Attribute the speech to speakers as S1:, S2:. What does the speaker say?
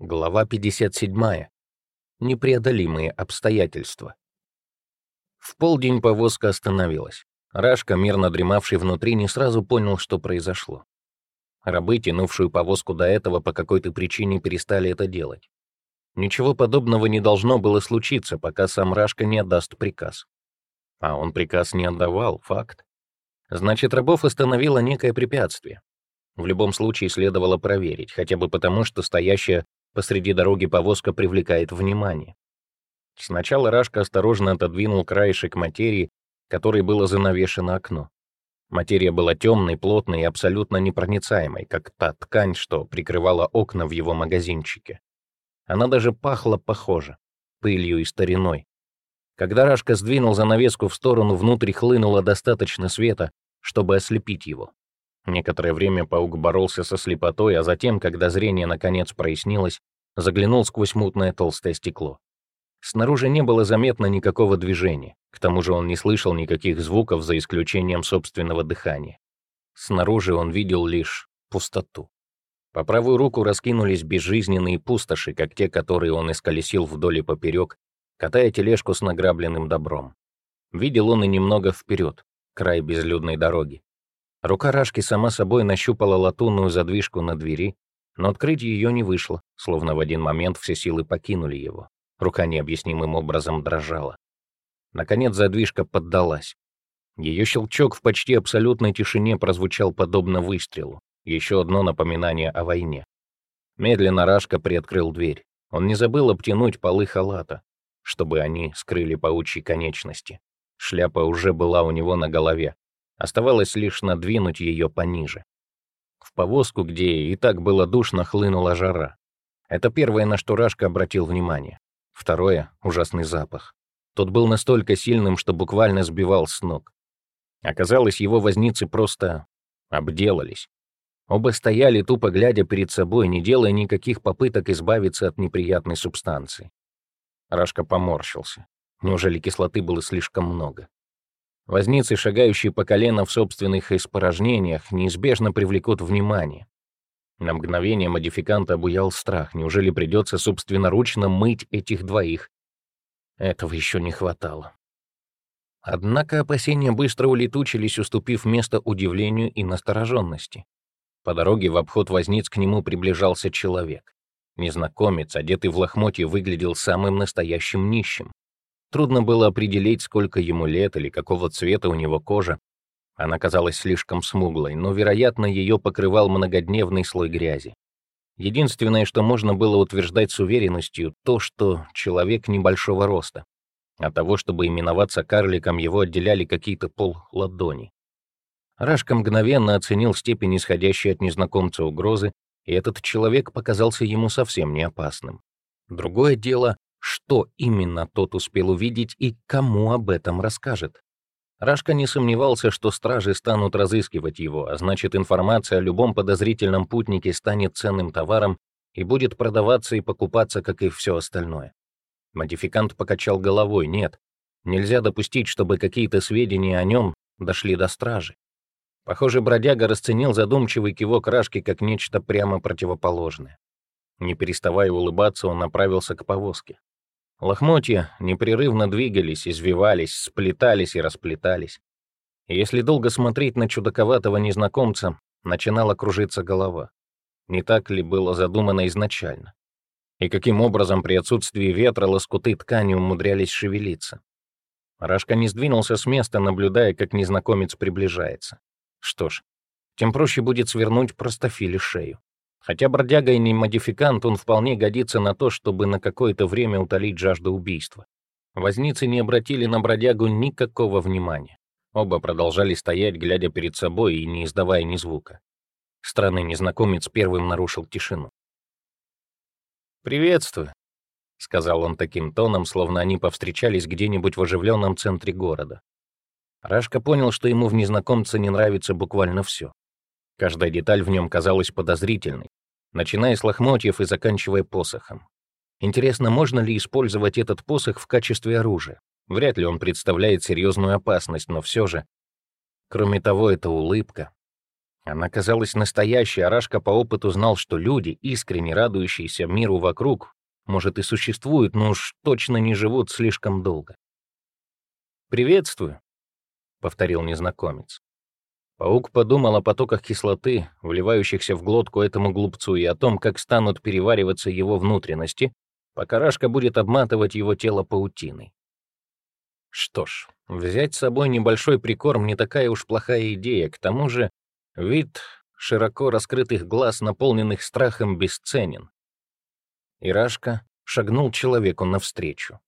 S1: Глава 57. Непреодолимые обстоятельства. В полдень повозка остановилась. Рашка, мирно дремавший внутри, не сразу понял, что произошло. Рабы, тянувшую повозку до этого, по какой-то причине перестали это делать. Ничего подобного не должно было случиться, пока сам Рашка не отдаст приказ. А он приказ не отдавал, факт. Значит, рабов остановило некое препятствие. В любом случае следовало проверить, хотя бы потому, что стоящая посреди дороги повозка привлекает внимание. Сначала Рашка осторожно отодвинул краешек материи, которой было занавешено окно. Материя была темной, плотной и абсолютно непроницаемой, как та ткань, что прикрывала окна в его магазинчике. Она даже пахла похоже, пылью и стариной. Когда Рашка сдвинул занавеску в сторону, внутрь хлынуло достаточно света, чтобы ослепить его. Некоторое время паук боролся со слепотой, а затем, когда зрение наконец прояснилось, заглянул сквозь мутное толстое стекло. Снаружи не было заметно никакого движения, к тому же он не слышал никаких звуков за исключением собственного дыхания. Снаружи он видел лишь пустоту. По правую руку раскинулись безжизненные пустоши, как те, которые он исколесил вдоль и поперек, катая тележку с награбленным добром. Видел он и немного вперед, край безлюдной дороги. Рука Рашки сама собой нащупала латунную задвижку на двери, но открыть ее не вышло, словно в один момент все силы покинули его. Рука необъяснимым образом дрожала. Наконец задвижка поддалась. Ее щелчок в почти абсолютной тишине прозвучал подобно выстрелу. Еще одно напоминание о войне. Медленно Рашка приоткрыл дверь. Он не забыл обтянуть полы халата, чтобы они скрыли паучьи конечности. Шляпа уже была у него на голове, Оставалось лишь надвинуть ее пониже. В повозку, где и так было душно, хлынула жара. Это первое, на что Рашка обратил внимание. Второе — ужасный запах. Тот был настолько сильным, что буквально сбивал с ног. Оказалось, его возницы просто обделались. Оба стояли, тупо глядя перед собой, не делая никаких попыток избавиться от неприятной субстанции. Рашка поморщился. Неужели кислоты было слишком много? Возницы, шагающие по колено в собственных испорожнениях, неизбежно привлекут внимание. На мгновение модификанта обуял страх. Неужели придется собственноручно мыть этих двоих? Этого еще не хватало. Однако опасения быстро улетучились, уступив место удивлению и настороженности. По дороге в обход возниц к нему приближался человек. Незнакомец, одетый в лохмотье, выглядел самым настоящим нищим. Трудно было определить, сколько ему лет или какого цвета у него кожа. Она казалась слишком смуглой, но, вероятно, ее покрывал многодневный слой грязи. Единственное, что можно было утверждать с уверенностью, то, что человек небольшого роста. От того, чтобы именоваться карликом, его отделяли какие-то пол ладони. Рашка мгновенно оценил степень исходящей от незнакомца угрозы, и этот человек показался ему совсем не опасным. Другое дело, что именно тот успел увидеть и кому об этом расскажет. Рашка не сомневался, что стражи станут разыскивать его, а значит, информация о любом подозрительном путнике станет ценным товаром и будет продаваться и покупаться, как и все остальное. Модификант покачал головой. Нет, нельзя допустить, чтобы какие-то сведения о нем дошли до стражи. Похоже, бродяга расценил задумчивый кивок Рашки как нечто прямо противоположное. Не переставая улыбаться, он направился к повозке. Лохмотья непрерывно двигались, извивались, сплетались и расплетались. И если долго смотреть на чудаковатого незнакомца, начинала кружиться голова. Не так ли было задумано изначально? И каким образом при отсутствии ветра лоскуты ткани умудрялись шевелиться? Рашка не сдвинулся с места, наблюдая, как незнакомец приближается. Что ж, тем проще будет свернуть простофиле шею. Хотя бродяга и не модификант, он вполне годится на то, чтобы на какое-то время утолить жажду убийства. Возницы не обратили на бродягу никакого внимания. Оба продолжали стоять, глядя перед собой и не издавая ни звука. Странный незнакомец первым нарушил тишину. «Приветствую», — сказал он таким тоном, словно они повстречались где-нибудь в оживленном центре города. Рашка понял, что ему в незнакомце не нравится буквально все. Каждая деталь в нем казалась подозрительной, начиная с лохмотьев и заканчивая посохом. Интересно, можно ли использовать этот посох в качестве оружия? Вряд ли он представляет серьезную опасность, но все же. Кроме того, это улыбка. Она казалась настоящей, а Рашка по опыту знал, что люди, искренне радующиеся миру вокруг, может, и существуют, но уж точно не живут слишком долго. «Приветствую», — повторил незнакомец. Паук подумал о потоках кислоты, вливающихся в глотку этому глупцу, и о том, как станут перевариваться его внутренности, пока Рашка будет обматывать его тело паутиной. Что ж, взять с собой небольшой прикорм не такая уж плохая идея, к тому же вид широко раскрытых глаз, наполненных страхом, бесценен. Ирашка шагнул человеку навстречу.